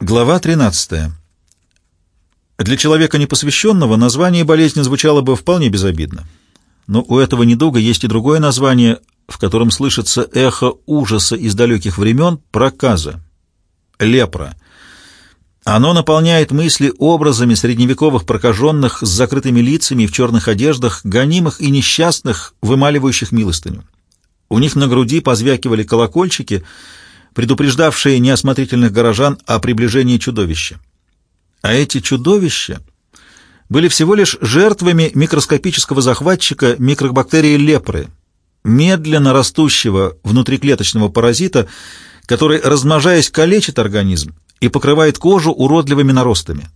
Глава 13. Для человека непосвященного название болезни звучало бы вполне безобидно. Но у этого недуга есть и другое название, в котором слышится эхо ужаса из далеких времен – проказа, лепра. Оно наполняет мысли образами средневековых прокаженных с закрытыми лицами в черных одеждах, гонимых и несчастных, вымаливающих милостыню. У них на груди позвякивали колокольчики – предупреждавшие неосмотрительных горожан о приближении чудовища. А эти чудовища были всего лишь жертвами микроскопического захватчика микробактерии лепры, медленно растущего внутриклеточного паразита, который, размножаясь, калечит организм и покрывает кожу уродливыми наростами.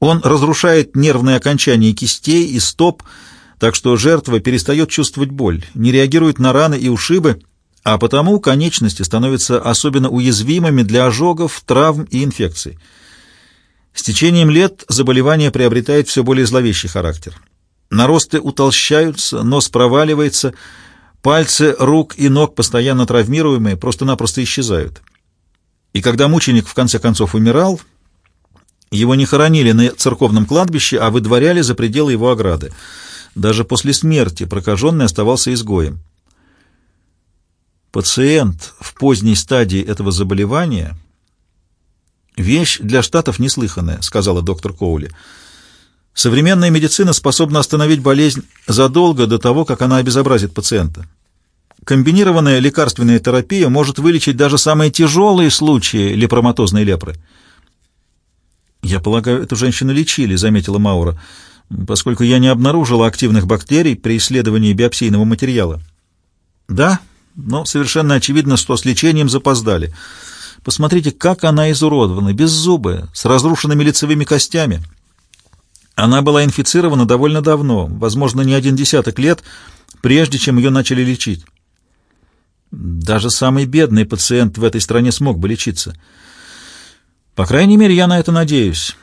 Он разрушает нервные окончания кистей и стоп, так что жертва перестает чувствовать боль, не реагирует на раны и ушибы, а потому конечности становятся особенно уязвимыми для ожогов, травм и инфекций. С течением лет заболевание приобретает все более зловещий характер. Наросты утолщаются, нос проваливается, пальцы рук и ног, постоянно травмируемые, просто-напросто исчезают. И когда мученик в конце концов умирал, его не хоронили на церковном кладбище, а выдворяли за пределы его ограды. Даже после смерти прокаженный оставался изгоем. Пациент в поздней стадии этого заболевания — вещь для штатов неслыханная, сказала доктор Коули. Современная медицина способна остановить болезнь задолго до того, как она обезобразит пациента. Комбинированная лекарственная терапия может вылечить даже самые тяжелые случаи лепроматозной лепры. «Я полагаю, эту женщину лечили», — заметила Маура, «поскольку я не обнаружила активных бактерий при исследовании биопсийного материала». «Да», но совершенно очевидно, что с лечением запоздали. Посмотрите, как она изуродована, беззубая, с разрушенными лицевыми костями. Она была инфицирована довольно давно, возможно, не один десяток лет, прежде чем ее начали лечить. Даже самый бедный пациент в этой стране смог бы лечиться. По крайней мере, я на это надеюсь,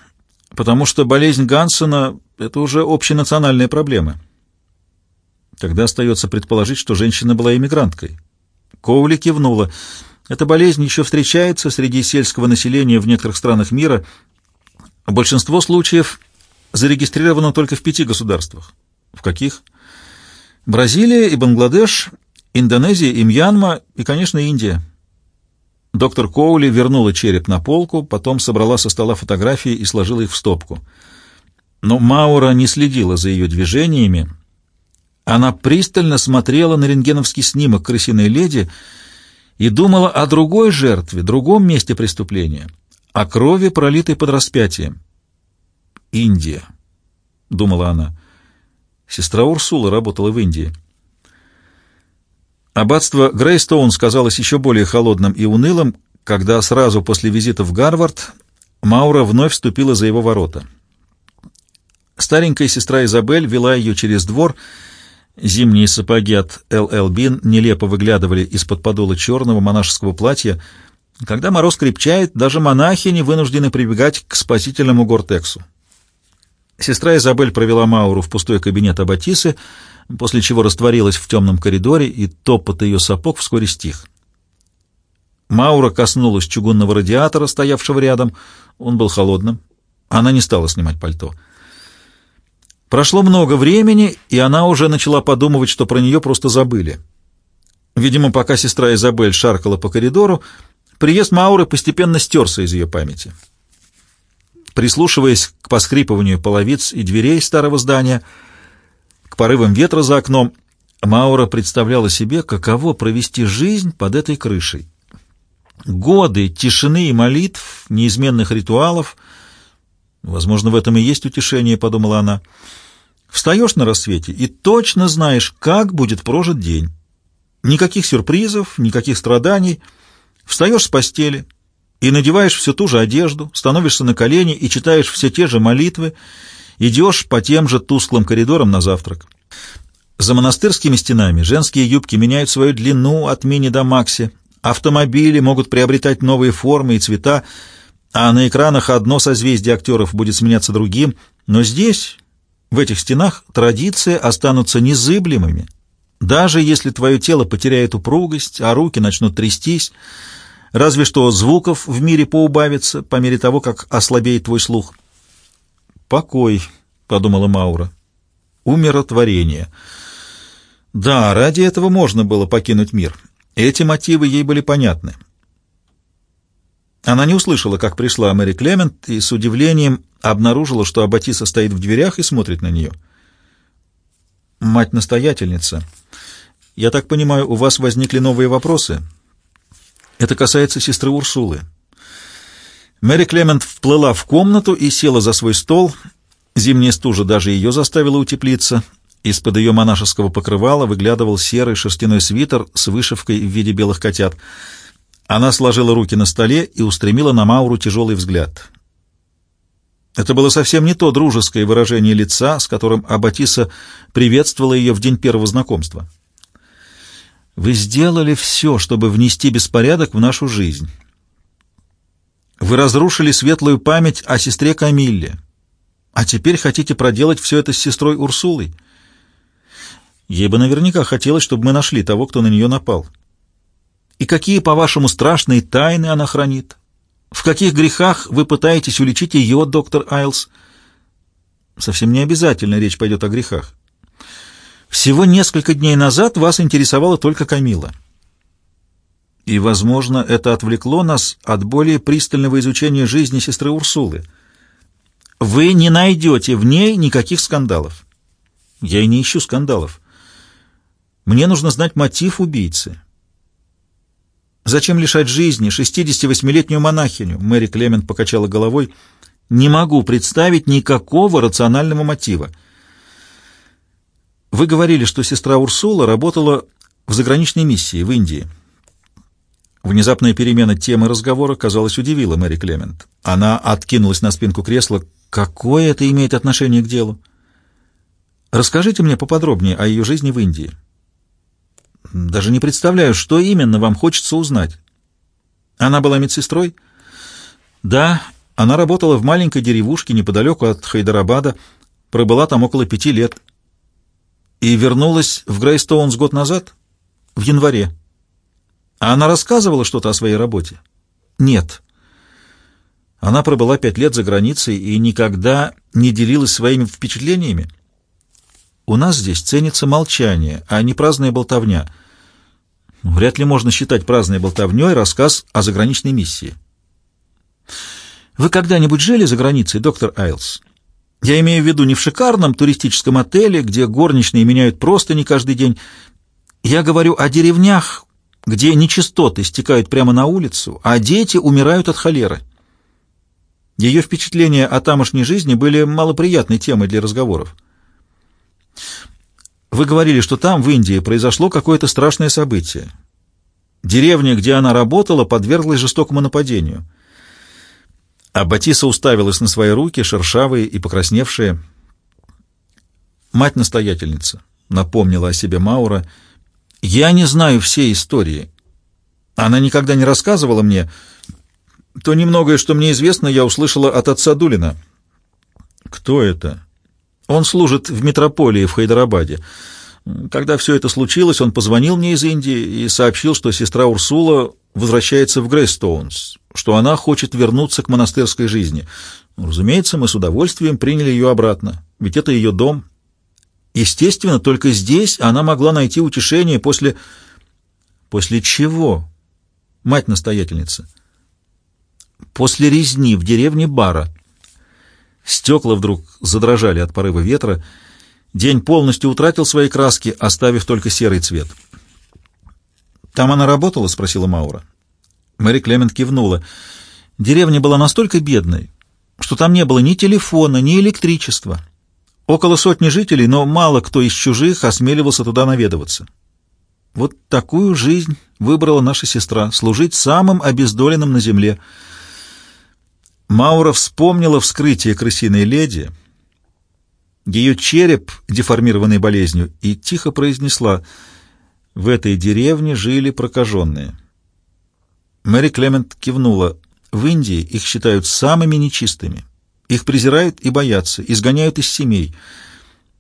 потому что болезнь Гансена — это уже общенациональная проблема. Тогда остается предположить, что женщина была иммигранткой. Коули кивнула. Эта болезнь еще встречается среди сельского населения в некоторых странах мира. Большинство случаев зарегистрировано только в пяти государствах. В каких? Бразилия и Бангладеш, Индонезия и Мьянма и, конечно, Индия. Доктор Коули вернула череп на полку, потом собрала со стола фотографии и сложила их в стопку. Но Маура не следила за ее движениями, она пристально смотрела на рентгеновский снимок крысиной леди и думала о другой жертве, другом месте преступления, о крови, пролитой под распятием. «Индия», — думала она. Сестра Урсула работала в Индии. Аббатство Грейстоун сказалось еще более холодным и унылым, когда сразу после визита в Гарвард Маура вновь вступила за его ворота. Старенькая сестра Изабель вела ее через двор — Зимние сапоги от Л.Л. Бин нелепо выглядывали из-под подола черного монашеского платья. Когда мороз крепчает, даже монахи не вынуждены прибегать к спасительному гортексу. Сестра Изабель провела Мауру в пустой кабинет Аббатисы, после чего растворилась в темном коридоре, и топот ее сапог вскоре стих. Маура коснулась чугунного радиатора, стоявшего рядом. Он был холодным. Она не стала снимать пальто. Прошло много времени, и она уже начала подумывать, что про нее просто забыли. Видимо, пока сестра Изабель шаркала по коридору, приезд Мауры постепенно стерся из ее памяти. Прислушиваясь к поскрипыванию половиц и дверей старого здания, к порывам ветра за окном, Маура представляла себе, каково провести жизнь под этой крышей. Годы тишины и молитв, неизменных ритуалов. Возможно, в этом и есть утешение, подумала она. Встаешь на рассвете и точно знаешь, как будет прожит день. Никаких сюрпризов, никаких страданий. Встаешь с постели и надеваешь всю ту же одежду, становишься на колени и читаешь все те же молитвы, идешь по тем же тусклым коридорам на завтрак. За монастырскими стенами женские юбки меняют свою длину от мини до макси, автомобили могут приобретать новые формы и цвета, а на экранах одно созвездие актеров будет сменяться другим, но здесь в этих стенах традиции останутся незыблемыми, даже если твое тело потеряет упругость, а руки начнут трястись. Разве что звуков в мире поубавится по мере того, как ослабеет твой слух. «Покой», — подумала Маура. «Умиротворение». Да, ради этого можно было покинуть мир. Эти мотивы ей были понятны. Она не услышала, как пришла Мэри Клемент, и с удивлением обнаружила, что Аббатиса стоит в дверях и смотрит на нее. «Мать-настоятельница, я так понимаю, у вас возникли новые вопросы? Это касается сестры Урсулы». Мэри Клемент вплыла в комнату и села за свой стол. Зимняя стужа даже ее заставила утеплиться. Из-под ее монашеского покрывала выглядывал серый шерстяной свитер с вышивкой в виде белых котят — она сложила руки на столе и устремила на Мауру тяжелый взгляд. Это было совсем не то дружеское выражение лица, с которым Аббатиса приветствовала ее в день первого знакомства. «Вы сделали все, чтобы внести беспорядок в нашу жизнь. Вы разрушили светлую память о сестре Камилле, а теперь хотите проделать все это с сестрой Урсулой. Ей бы наверняка хотелось, чтобы мы нашли того, кто на нее напал». И какие, по-вашему, страшные тайны она хранит? В каких грехах вы пытаетесь уличить ее, доктор Айлс? Совсем не обязательно речь пойдет о грехах. Всего несколько дней назад вас интересовала только Камила. И, возможно, это отвлекло нас от более пристального изучения жизни сестры Урсулы. Вы не найдете в ней никаких скандалов. Я и не ищу скандалов. Мне нужно знать мотив убийцы. Зачем лишать жизни 68-летнюю монахиню? Мэри Клемент покачала головой. Не могу представить никакого рационального мотива. Вы говорили, что сестра Урсула работала в заграничной миссии в Индии. Внезапная перемена темы разговора, казалось, удивила Мэри Клемент. Она откинулась на спинку кресла. Какое это имеет отношение к делу? Расскажите мне поподробнее о ее жизни в Индии. Даже не представляю, что именно вам хочется узнать. Она была медсестрой? Да, она работала в маленькой деревушке неподалеку от Хайдарабада, пробыла там около пяти лет. И вернулась в Грейстоунс год назад? В январе. А она рассказывала что-то о своей работе? Нет. Она пробыла пять лет за границей и никогда не делилась своими впечатлениями? У нас здесь ценится молчание, а не праздная болтовня. Вряд ли можно считать праздной болтовней рассказ о заграничной миссии. Вы когда-нибудь жили за границей, доктор Айлс? Я имею в виду не в шикарном туристическом отеле, где горничные меняют просто не каждый день. Я говорю о деревнях, где нечистоты стекают прямо на улицу, а дети умирают от холеры. Ее впечатления о тамошней жизни были малоприятной темой для разговоров. Вы говорили, что там, в Индии, произошло какое-то страшное событие. Деревня, где она работала, подверглась жестокому нападению. А Батиса уставилась на свои руки, шершавые и покрасневшие. «Мать-настоятельница», — напомнила о себе Маура, — «я не знаю всей истории. Она никогда не рассказывала мне. То немногое, что мне известно, я услышала от отца Дулина». «Кто это?» Он служит в метрополии в Хайдарабаде. Когда все это случилось, он позвонил мне из Индии и сообщил, что сестра Урсула возвращается в Грейстоунс, что она хочет вернуться к монастырской жизни. Разумеется, мы с удовольствием приняли ее обратно, ведь это ее дом. Естественно, только здесь она могла найти утешение после... После чего? Мать-настоятельница. После резни в деревне Бара. Стекла вдруг задрожали от порыва ветра. День полностью утратил свои краски, оставив только серый цвет. «Там она работала?» — спросила Маура. Мэри Клемент кивнула. Деревня была настолько бедной, что там не было ни телефона, ни электричества. Около сотни жителей, но мало кто из чужих осмеливался туда наведываться. Вот такую жизнь выбрала наша сестра — служить самым обездоленным на земле — Маура вспомнила вскрытие крысиной леди, ее череп, деформированный болезнью, и тихо произнесла «В этой деревне жили прокаженные». Мэри Клемент кивнула. «В Индии их считают самыми нечистыми. Их презирают и боятся, изгоняют из семей.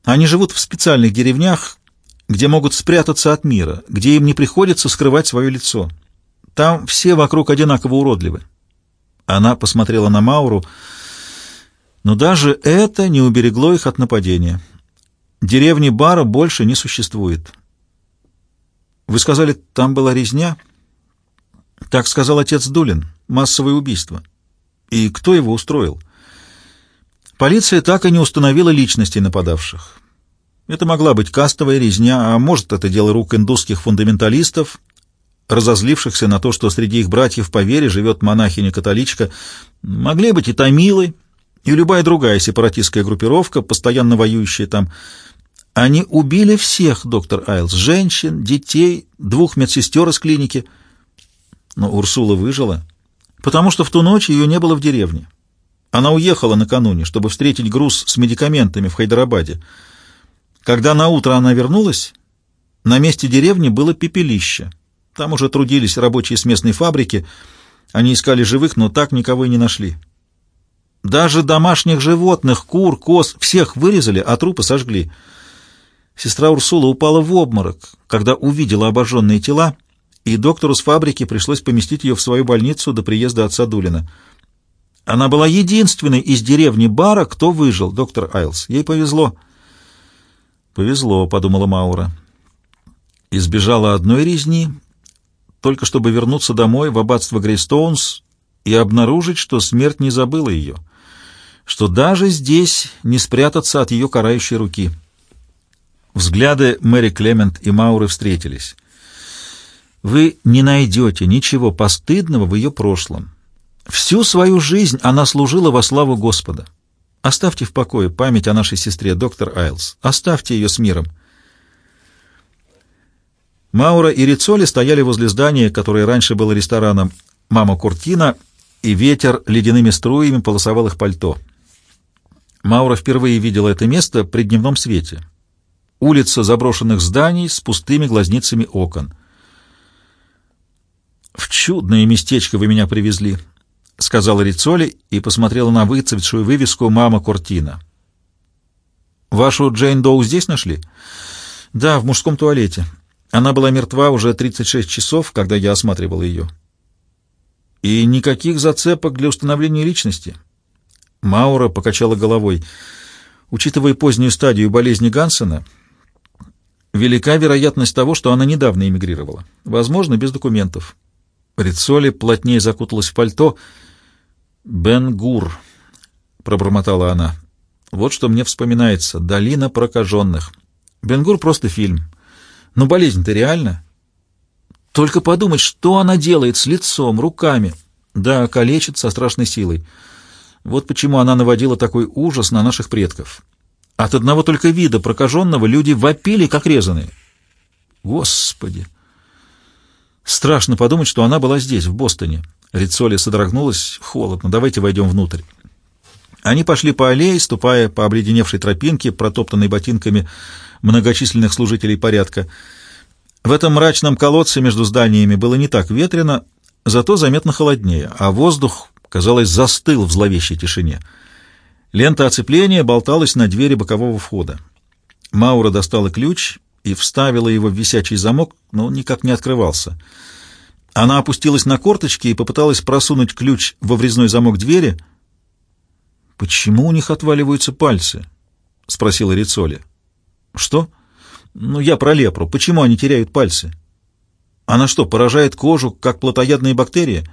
Они живут в специальных деревнях, где могут спрятаться от мира, где им не приходится скрывать свое лицо. Там все вокруг одинаково уродливы. Она посмотрела на Мауру, но даже это не уберегло их от нападения. Деревни Бара больше не существует. Вы сказали, там была резня? Так сказал отец Дулин. Массовое убийство. И кто его устроил? Полиция так и не установила личности нападавших. Это могла быть кастовая резня, а может, это дело рук индусских фундаменталистов, разозлившихся на то, что среди их братьев по вере живет монахиня-католичка. Могли быть и тамилы, и любая другая сепаратистская группировка, постоянно воюющая там. Они убили всех, доктор Айлс, женщин, детей, двух медсестер из клиники. Но Урсула выжила, потому что в ту ночь ее не было в деревне. Она уехала накануне, чтобы встретить груз с медикаментами в Хайдарабаде. Когда на утро она вернулась, на месте деревни было пепелище. Там уже трудились рабочие с местной фабрики. Они искали живых, но так никого и не нашли. Даже домашних животных, кур, коз, всех вырезали, а трупы сожгли. Сестра Урсула упала в обморок, когда увидела обожженные тела, и доктору с фабрики пришлось поместить ее в свою больницу до приезда отца Дулина. Она была единственной из деревни Бара, кто выжил, доктор Айлс. Ей повезло. «Повезло», — подумала Маура. Избежала одной резни, только чтобы вернуться домой в аббатство Грейстоунс и обнаружить, что смерть не забыла ее — что даже здесь не спрятаться от ее карающей руки. Взгляды Мэри Клемент и Мауры встретились. Вы не найдете ничего постыдного в ее прошлом. Всю свою жизнь она служила во славу Господа. Оставьте в покое память о нашей сестре, доктор Айлс. Оставьте ее с миром. Маура и Рицоли стояли возле здания, которое раньше было рестораном «Мама Куртина», и ветер ледяными струями полосовал их пальто. Маура впервые видела это место при дневном свете. Улица заброшенных зданий с пустыми глазницами окон. «В чудное местечко вы меня привезли», — сказала Рицоли и посмотрела на выцветшую вывеску «Мама Кортина». «Вашу Джейн Доу здесь нашли?» «Да, в мужском туалете. Она была мертва уже 36 часов, когда я осматривал ее». «И никаких зацепок для установления личности?» Маура покачала головой. Учитывая позднюю стадию болезни Гансена, велика вероятность того, что она недавно эмигрировала. Возможно, без документов. Рицоли плотнее закуталась в пальто. «Бен-Гур», — пробормотала она. «Вот что мне вспоминается. Долина прокаженных. Бен-Гур — просто фильм. Но болезнь-то реальна. Только подумать, что она делает с лицом, руками. Да, калечит со страшной силой». Вот почему она наводила такой ужас на наших предков. От одного только вида прокаженного люди вопили, как резаные. Господи! Страшно подумать, что она была здесь, в Бостоне. Рицоли содрогнулась. Холодно, давайте войдем внутрь. Они пошли по аллее, ступая по обледеневшей тропинке, протоптанной ботинками многочисленных служителей порядка. В этом мрачном колодце между зданиями было не так ветрено, зато заметно холоднее, а воздух казалось, застыл в зловещей тишине. Лента оцепления болталась на двери бокового входа. Маура достала ключ и вставила его в висячий замок, но он никак не открывался. Она опустилась на корточки и попыталась просунуть ключ во врезной замок двери. «Почему у них отваливаются пальцы?» — спросила Рицоли. «Что?» «Ну, я про лепру. Почему они теряют пальцы?» «Она что, поражает кожу, как плотоядные бактерии?»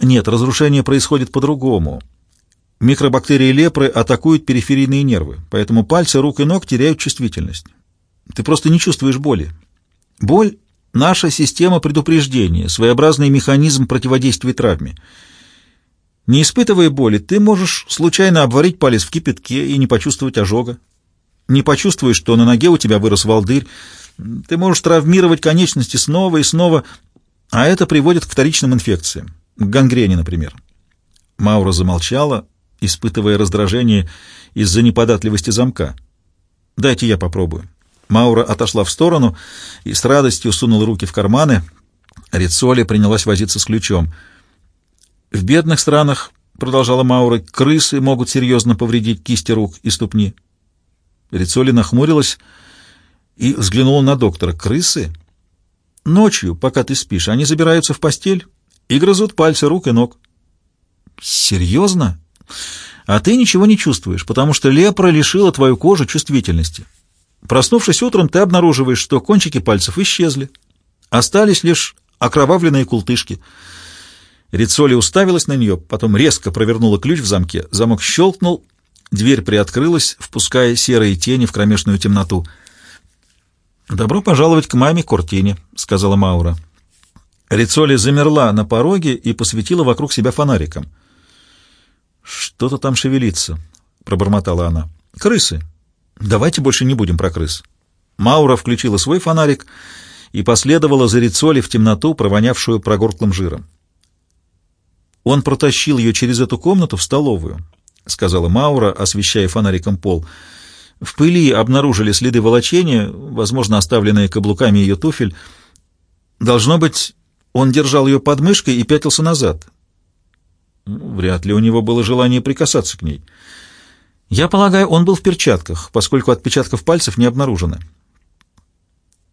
Нет, разрушение происходит по-другому. Микробактерии лепры атакуют периферийные нервы, поэтому пальцы рук и ног теряют чувствительность. Ты просто не чувствуешь боли. Боль — наша система предупреждения, своеобразный механизм противодействия травме. Не испытывая боли, ты можешь случайно обварить палец в кипятке и не почувствовать ожога. Не почувствуешь, что на ноге у тебя вырос волдырь. Ты можешь травмировать конечности снова и снова, а это приводит к вторичным инфекциям к гангрене, например. Маура замолчала, испытывая раздражение из-за неподатливости замка. «Дайте я попробую». Маура отошла в сторону и с радостью сунула руки в карманы. Рицоли принялась возиться с ключом. «В бедных странах, — продолжала Маура, — крысы могут серьезно повредить кисти рук и ступни». Рицоли нахмурилась и взглянула на доктора. «Крысы? Ночью, пока ты спишь, они забираются в постель и грызут пальцы рук и ног. Серьезно? А ты ничего не чувствуешь, потому что лепра лишила твою кожу чувствительности. Проснувшись утром, ты обнаруживаешь, что кончики пальцев исчезли. Остались лишь окровавленные култышки. Рицоли уставилась на нее, потом резко провернула ключ в замке. Замок щелкнул, дверь приоткрылась, впуская серые тени в кромешную темноту. «Добро пожаловать к маме Кортине», — сказала Маура. Рицоли замерла на пороге и посветила вокруг себя фонариком. «Что-то там шевелится», — пробормотала она. «Крысы. Давайте больше не будем про крыс». Маура включила свой фонарик и последовала за Рицоли в темноту, провонявшую прогорклым жиром. «Он протащил ее через эту комнату в столовую», — сказала Маура, освещая фонариком пол. «В пыли обнаружили следы волочения, возможно, оставленные каблуками ее туфель. Должно быть, он держал ее под мышкой и пятился назад. Ну, вряд ли у него было желание прикасаться к ней. Я полагаю, он был в перчатках, поскольку отпечатков пальцев не обнаружено.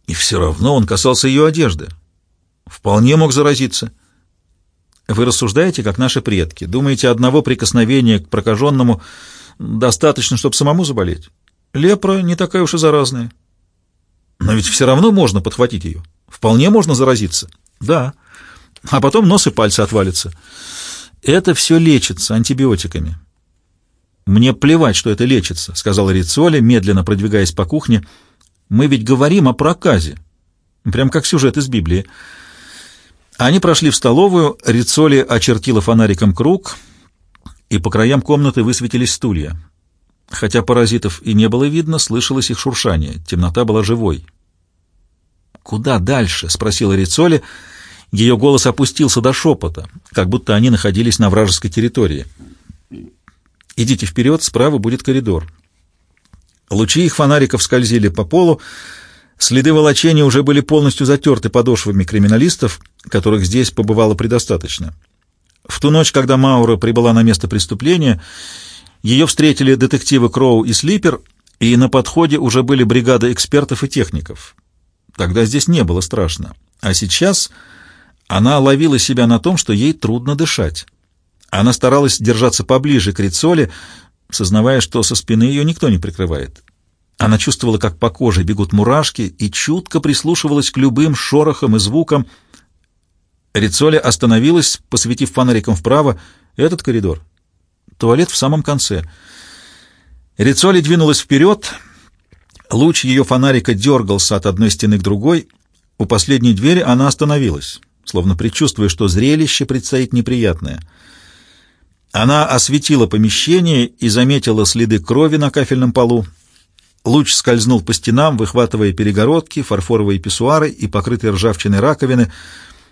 И все равно он касался ее одежды. Вполне мог заразиться. Вы рассуждаете, как наши предки. Думаете, одного прикосновения к прокаженному достаточно, чтобы самому заболеть? Лепра не такая уж и заразная. Но ведь все равно можно подхватить ее. Вполне можно заразиться. Да. А потом нос и пальцы отвалятся. Это все лечится антибиотиками. Мне плевать, что это лечится, сказала Рицоли, медленно продвигаясь по кухне. Мы ведь говорим о проказе. Прям как сюжет из Библии. Они прошли в столовую, Рицоли очертила фонариком круг, и по краям комнаты высветились стулья. Хотя паразитов и не было видно, слышалось их шуршание. Темнота была живой. «Куда дальше?» — спросила Рицоли. Ее голос опустился до шепота, как будто они находились на вражеской территории. «Идите вперед, справа будет коридор». Лучи их фонариков скользили по полу, следы волочения уже были полностью затерты подошвами криминалистов, которых здесь побывало предостаточно. В ту ночь, когда Маура прибыла на место преступления, ее встретили детективы Кроу и Слипер, и на подходе уже были бригады экспертов и техников. Тогда здесь не было страшно. А сейчас она ловила себя на том, что ей трудно дышать. Она старалась держаться поближе к Рицоле, сознавая, что со спины ее никто не прикрывает. Она чувствовала, как по коже бегут мурашки, и чутко прислушивалась к любым шорохам и звукам. Рицоли остановилась, посветив фонариком вправо. Этот коридор. Туалет в самом конце. Рицоли двинулась вперед — Луч ее фонарика дергался от одной стены к другой. У последней двери она остановилась, словно предчувствуя, что зрелище предстоит неприятное. Она осветила помещение и заметила следы крови на кафельном полу. Луч скользнул по стенам, выхватывая перегородки, фарфоровые писсуары и покрытые ржавчиной раковины.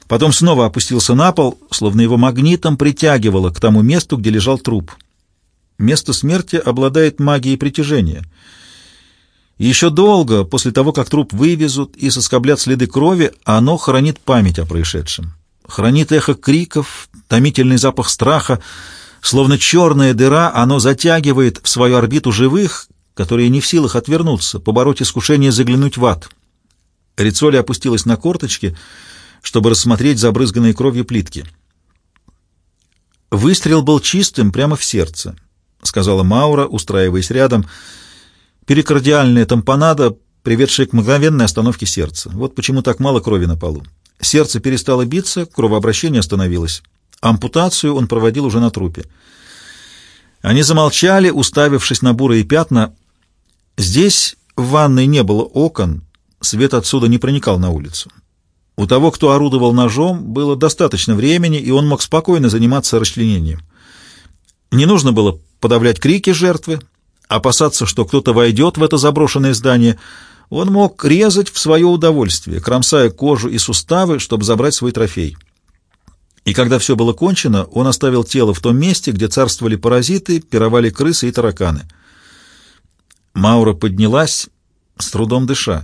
Потом снова опустился на пол, словно его магнитом притягивало к тому месту, где лежал труп. Место смерти обладает магией притяжения — еще долго, после того, как труп вывезут и соскоблят следы крови, оно хранит память о происшедшем. Хранит эхо криков, томительный запах страха. Словно черная дыра, оно затягивает в свою орбиту живых, которые не в силах отвернуться, побороть искушение заглянуть в ад. Рицоли опустилась на корточки, чтобы рассмотреть забрызганные кровью плитки. «Выстрел был чистым прямо в сердце», — сказала Маура, устраиваясь рядом, — Перикардиальная тампонада, приведшая к мгновенной остановке сердца. Вот почему так мало крови на полу. Сердце перестало биться, кровообращение остановилось. Ампутацию он проводил уже на трупе. Они замолчали, уставившись на бурые пятна. Здесь в ванной не было окон, свет отсюда не проникал на улицу. У того, кто орудовал ножом, было достаточно времени, и он мог спокойно заниматься расчленением. Не нужно было подавлять крики жертвы, опасаться, что кто-то войдет в это заброшенное здание, он мог резать в свое удовольствие, кромсая кожу и суставы, чтобы забрать свой трофей. И когда все было кончено, он оставил тело в том месте, где царствовали паразиты, пировали крысы и тараканы. Маура поднялась, с трудом дыша.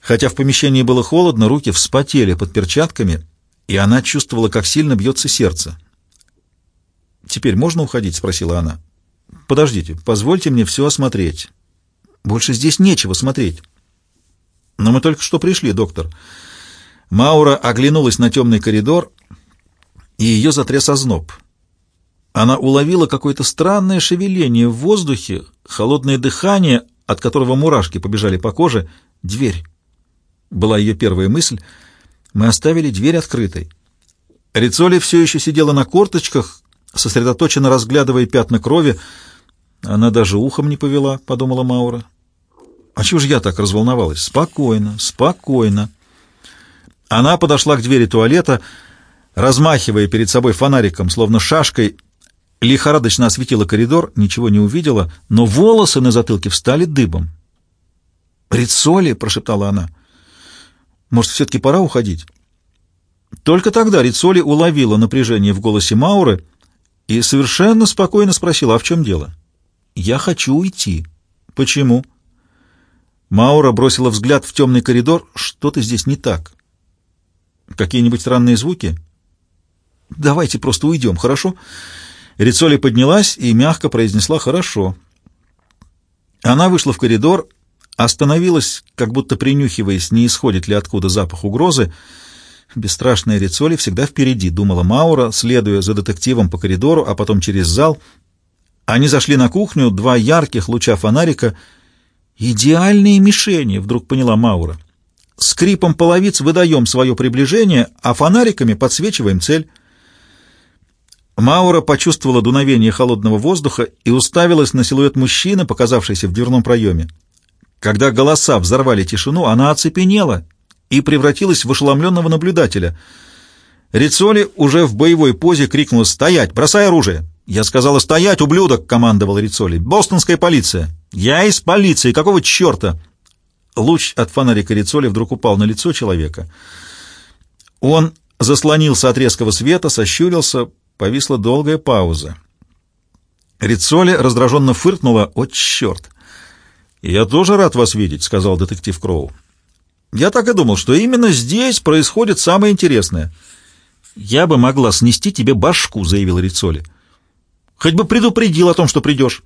Хотя в помещении было холодно, руки вспотели под перчатками, и она чувствовала, как сильно бьется сердце. «Теперь можно уходить?» — спросила она. Подождите, позвольте мне все осмотреть. Больше здесь нечего смотреть. Но мы только что пришли, доктор. Маура оглянулась на темный коридор, и ее затряс озноб. Она уловила какое-то странное шевеление в воздухе, холодное дыхание, от которого мурашки побежали по коже. Дверь. Была ее первая мысль. Мы оставили дверь открытой. Рицоли все еще сидела на корточках, сосредоточенно разглядывая пятна крови. Она даже ухом не повела, — подумала Маура. А чего же я так разволновалась? Спокойно, спокойно. Она подошла к двери туалета, размахивая перед собой фонариком, словно шашкой, лихорадочно осветила коридор, ничего не увидела, но волосы на затылке встали дыбом. «Рицоли!» — прошептала она. «Может, все-таки пора уходить?» Только тогда Рицоли уловила напряжение в голосе Мауры и совершенно спокойно спросила, а в чем дело? «Я хочу уйти». «Почему?» Маура бросила взгляд в темный коридор. «Что-то здесь не так». Какие-нибудь странные звуки? Давайте просто уйдем, хорошо? Рицоли поднялась и мягко произнесла «хорошо». Она вышла в коридор, остановилась, как будто принюхиваясь, не исходит ли откуда запах угрозы. Бесстрашная Рицоли всегда впереди, думала Маура, следуя за детективом по коридору, а потом через зал. Они зашли на кухню, два ярких луча фонарика. «Идеальные мишени», — вдруг поняла Маура. Скрипом половиц выдаем свое приближение, а фонариками подсвечиваем цель. Маура почувствовала дуновение холодного воздуха и уставилась на силуэт мужчины, показавшийся в дверном проеме. Когда голоса взорвали тишину, она оцепенела и превратилась в ошеломленного наблюдателя. Рицоли уже в боевой позе крикнула «Стоять! Бросай оружие!» «Я сказала стоять, ублюдок!» — командовал Рицоли. «Бостонская полиция!» «Я из полиции! Какого черта?» Луч от фонарика Рицоли вдруг упал на лицо человека. Он заслонился от резкого света, сощурился, повисла долгая пауза. Рицоли раздраженно фыркнула. «О, черт!» «Я тоже рад вас видеть», — сказал детектив Кроу. «Я так и думал, что именно здесь происходит самое интересное». «Я бы могла снести тебе башку», — заявил Рицоли. «Хоть бы предупредил о том, что придешь».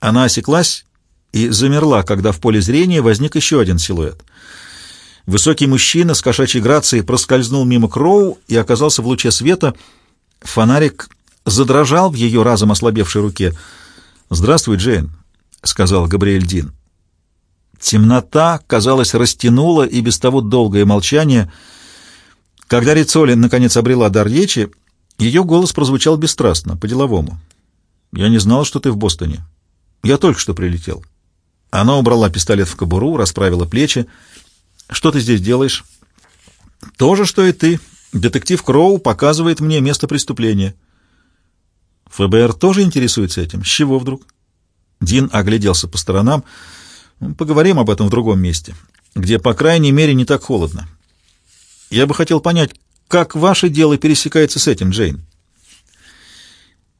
Она осеклась и замерла, когда в поле зрения возник еще один силуэт. Высокий мужчина с кошачьей грацией проскользнул мимо Кроу и оказался в луче света. Фонарик задрожал в ее разом ослабевшей руке. «Здравствуй, Джейн», — сказал Габриэль Дин. Темнота, казалось, растянула и без того долгое молчание. Когда Рицолин наконец обрела дар речи, ее голос прозвучал бесстрастно, по-деловому. «Я не знал, что ты в Бостоне. Я только что прилетел. Она убрала пистолет в кобуру, расправила плечи. «Что ты здесь делаешь?» «То же, что и ты. Детектив Кроу показывает мне место преступления». «ФБР тоже интересуется этим? С чего вдруг?» Дин огляделся по сторонам. «Поговорим об этом в другом месте, где, по крайней мере, не так холодно. Я бы хотел понять, как ваше дело пересекается с этим, Джейн?»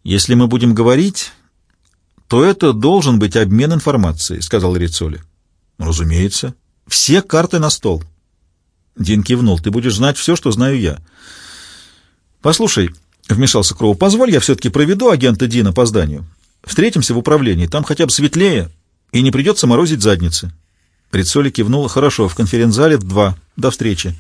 «Если мы будем говорить, то это должен быть обмен информацией», — сказал Рицоли. «Разумеется. Все карты на стол». Дин кивнул. «Ты будешь знать все, что знаю я». «Послушай», — вмешался Кроу, — «позволь, я все-таки проведу агента Дина по зданию. Встретимся в управлении, там хотя бы светлее, и не придется морозить задницы». Рицоли кивнула. «Хорошо, в конференц-зале в два. До встречи».